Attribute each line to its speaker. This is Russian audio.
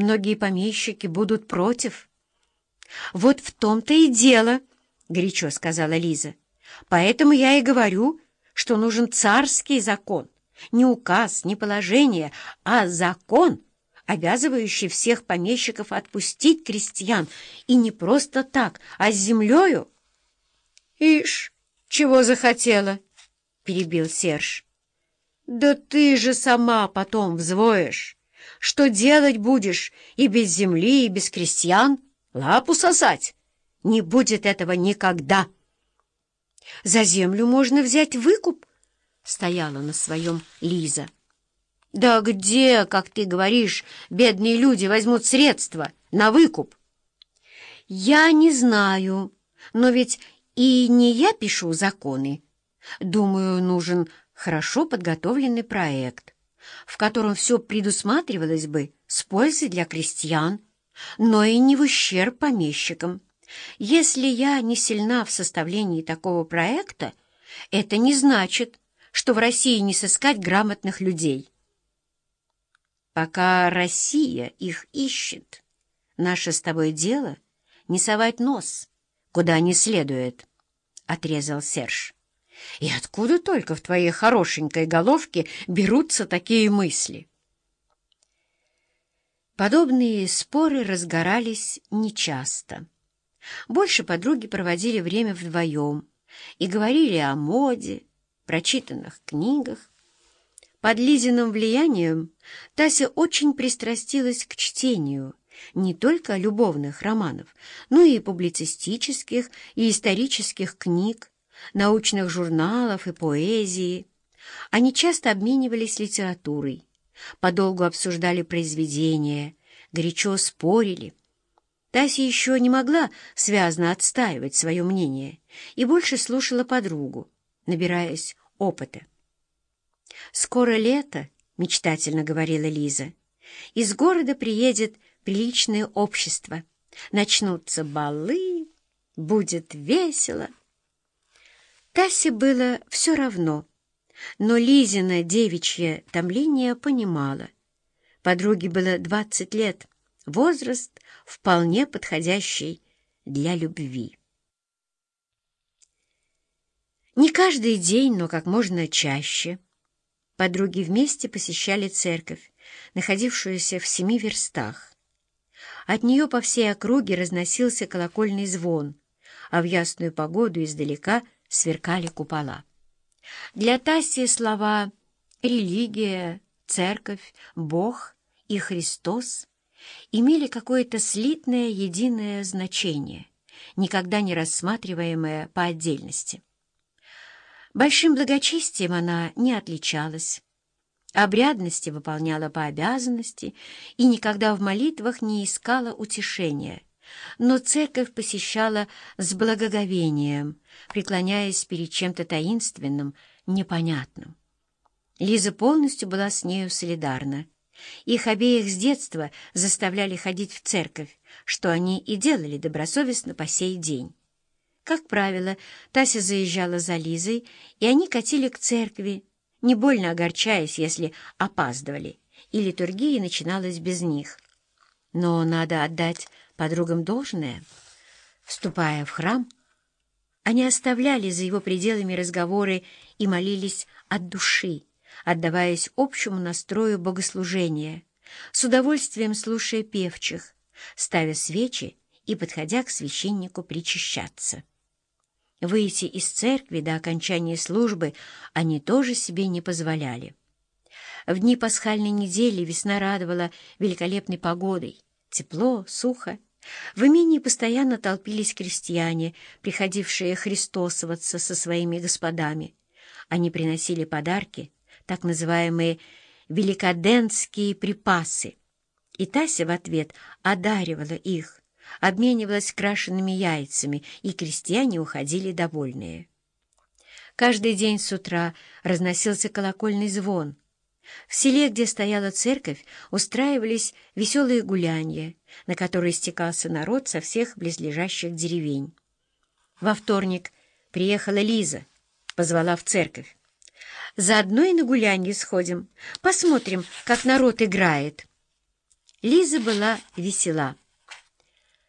Speaker 1: Многие помещики будут против. «Вот в том-то и дело», — горячо сказала Лиза. «Поэтому я и говорю, что нужен царский закон. Не указ, не положение, а закон, обязывающий всех помещиков отпустить крестьян, и не просто так, а с землею». «Ишь, чего захотела?» — перебил Серж. «Да ты же сама потом взвоишь. Что делать будешь и без земли, и без крестьян? Лапу сосать? Не будет этого никогда!» «За землю можно взять выкуп», — стояла на своем Лиза. «Да где, как ты говоришь, бедные люди возьмут средства на выкуп?» «Я не знаю, но ведь и не я пишу законы. Думаю, нужен хорошо подготовленный проект, в котором все предусматривалось бы с пользой для крестьян, но и не в ущерб помещикам. Если я не сильна в составлении такого проекта, это не значит, что в России не сыскать грамотных людей. Пока Россия их ищет, наше с тобой дело не совать нос, куда не следует, — отрезал Серж. И откуда только в твоей хорошенькой головке берутся такие мысли? Подобные споры разгорались нечасто. Больше подруги проводили время вдвоем и говорили о моде, прочитанных книгах. Под Лизиным влиянием Тася очень пристрастилась к чтению не только любовных романов, но и публицистических и исторических книг, научных журналов и поэзии. Они часто обменивались литературой, подолгу обсуждали произведения, горячо спорили. Тася еще не могла связно отстаивать свое мнение и больше слушала подругу, набираясь опыта. «Скоро лето», — мечтательно говорила Лиза, — «из города приедет приличное общество, начнутся балы, будет весело». Тасе было все равно, но Лизина девичье томление понимала. Подруге было двадцать лет, возраст вполне подходящий для любви. Не каждый день, но как можно чаще подруги вместе посещали церковь, находившуюся в семи верстах. От нее по всей округе разносился колокольный звон, а в ясную погоду издалека — сверкали купола. Для Таси слова «религия», «церковь», «Бог» и «Христос» имели какое-то слитное единое значение, никогда не рассматриваемое по отдельности. Большим благочестием она не отличалась, обрядности выполняла по обязанности и никогда в молитвах не искала утешения — но церковь посещала с благоговением, преклоняясь перед чем-то таинственным, непонятным. Лиза полностью была с нею солидарна. Их обеих с детства заставляли ходить в церковь, что они и делали добросовестно по сей день. Как правило, Тася заезжала за Лизой, и они катили к церкви, не больно огорчаясь, если опаздывали, и литургия начиналась без них. Но надо отдать подругам должное. Вступая в храм, они оставляли за его пределами разговоры и молились от души, отдаваясь общему настрою богослужения, с удовольствием слушая певчих, ставя свечи и подходя к священнику причащаться. Выйти из церкви до окончания службы они тоже себе не позволяли. В дни пасхальной недели весна радовала великолепной погодой, тепло, сухо, в имении постоянно толпились крестьяне, приходившие христосоваться со своими господами. Они приносили подарки, так называемые великоденские припасы, и Тася в ответ одаривала их, обменивалась крашенными яйцами, и крестьяне уходили довольные. Каждый день с утра разносился колокольный звон — в селе, где стояла церковь, устраивались веселые гулянья, на которые стекался народ со всех близлежащих деревень. Во вторник приехала Лиза, позвала в церковь. «Заодно и на гулянье сходим, посмотрим, как народ играет». Лиза была весела.